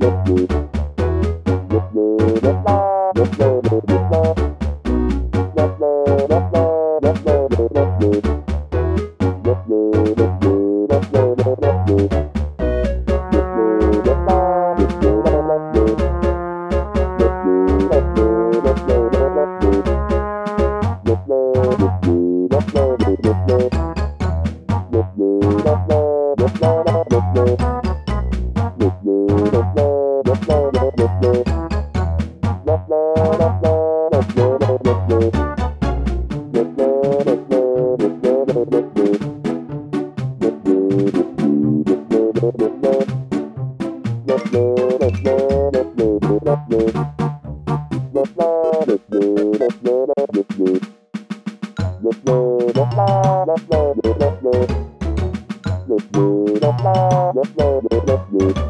Let's go. Let's go.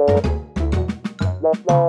Blah, blah,